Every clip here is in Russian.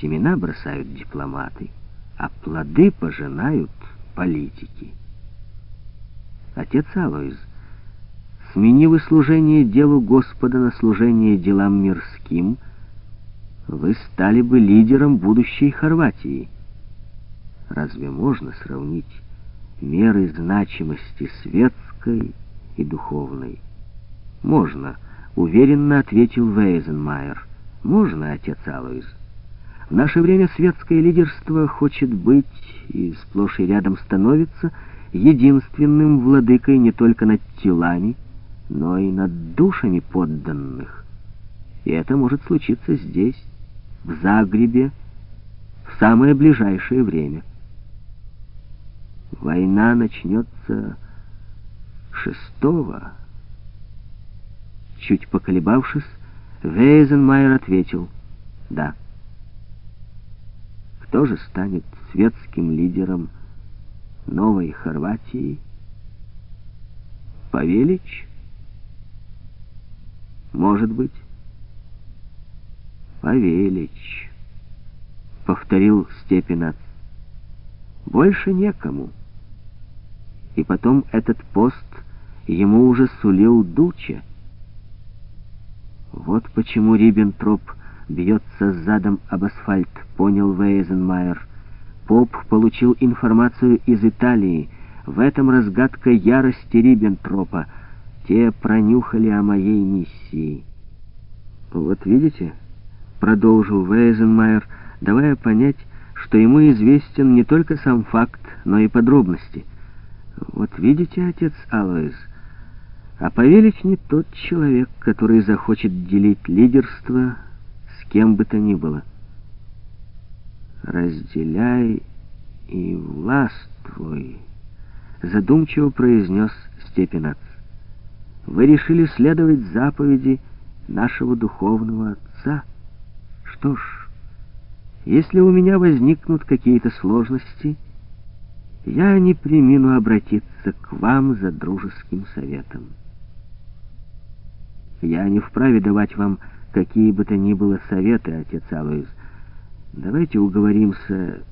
Семена бросают дипломаты, а плоды пожинают политики. Отец Алоиз, сменив служение делу Господа на служение делам мирским, вы стали бы лидером будущей Хорватии. Разве можно сравнить меры значимости светской и духовной? Можно, уверенно ответил Вейзенмайер. Можно, отец Алоиз. В наше время светское лидерство хочет быть и сплошь и рядом становится единственным владыкой не только над телами, но и над душами подданных. И это может случиться здесь, в Загребе, в самое ближайшее время. Война начнется шестого. Чуть поколебавшись, Вейзенмайер ответил «Да». Кто же станет светским лидером новой Хорватии? Павелич? Может быть. Павелич, повторил Степенац. Больше некому. И потом этот пост ему уже сулил Дуча. Вот почему Риббентроп бьется задом об асфальт, понял Вейзенмайер. Поп получил информацию из Италии. В этом разгадка ярости Риббентропа. Те пронюхали о моей миссии. «Вот видите», — продолжил Вейзенмайер, давая понять, что ему известен не только сам факт, но и подробности. «Вот видите, отец Алоис, а Павелич не тот человек, который захочет делить лидерство с кем бы то ни было. «Разделяй и властвуй», — задумчиво произнес Степенац. «Вы решили следовать заповеди нашего духовного отца? Что ж, если у меня возникнут какие-то сложности, я не примину обратиться к вам за дружеским советом. Я не вправе давать вам какие бы то ни было советы, отец Алоиз. Давайте уговоримся,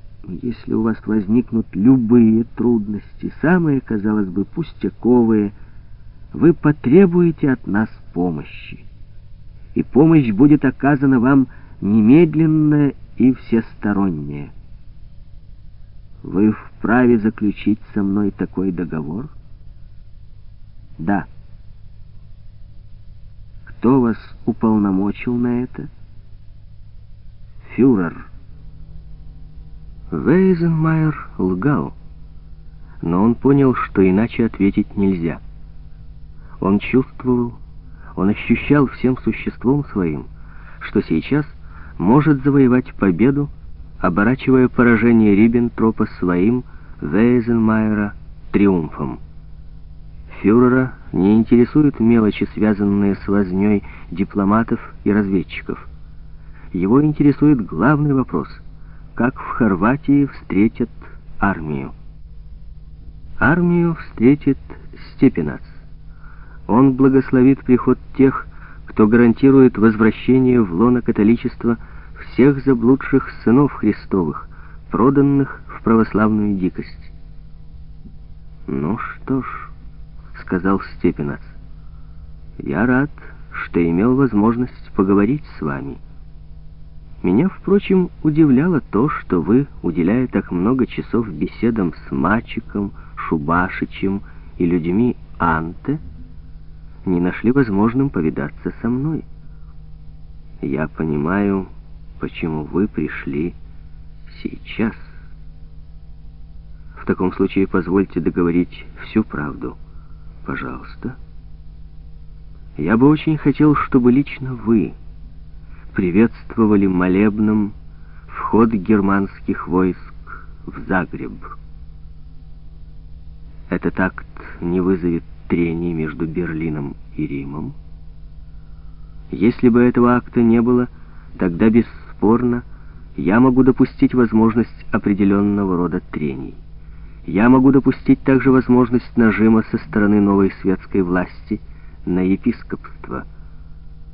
если у вас возникнут любые трудности, самые, казалось бы, пустяковые, вы потребуете от нас помощи. И помощь будет оказана вам немедленная и всесторонняя. Вы вправе заключить со мной такой договор? Да. Кто вас уполномочил на это? Фюрер. Вейзенмайер лгал, но он понял, что иначе ответить нельзя. Он чувствовал, он ощущал всем существом своим, что сейчас может завоевать победу, оборачивая поражение Риббентропа своим, Вейзенмайера, триумфом. Фюрера не интересуют мелочи, связанные с вознёй дипломатов и разведчиков. Его интересует главный вопрос — как в Хорватии встретят армию. Армию встретит Степенац. Он благословит приход тех, кто гарантирует возвращение в лоно католичества всех заблудших сынов Христовых, проданных в православную дикость. Ну что ж сказал Степенац. «Я рад, что имел возможность поговорить с вами. Меня, впрочем, удивляло то, что вы, уделяя так много часов беседам с Мачиком, Шубашичем и людьми Анте, не нашли возможным повидаться со мной. Я понимаю, почему вы пришли сейчас. В таком случае позвольте договорить всю правду». Пожалуйста. Я бы очень хотел, чтобы лично вы приветствовали молебном вход германских войск в Загреб. Этот акт не вызовет трений между Берлином и Римом. Если бы этого акта не было, тогда бесспорно я могу допустить возможность определенного рода трений. Я могу допустить также возможность нажима со стороны новой светской власти на епископство –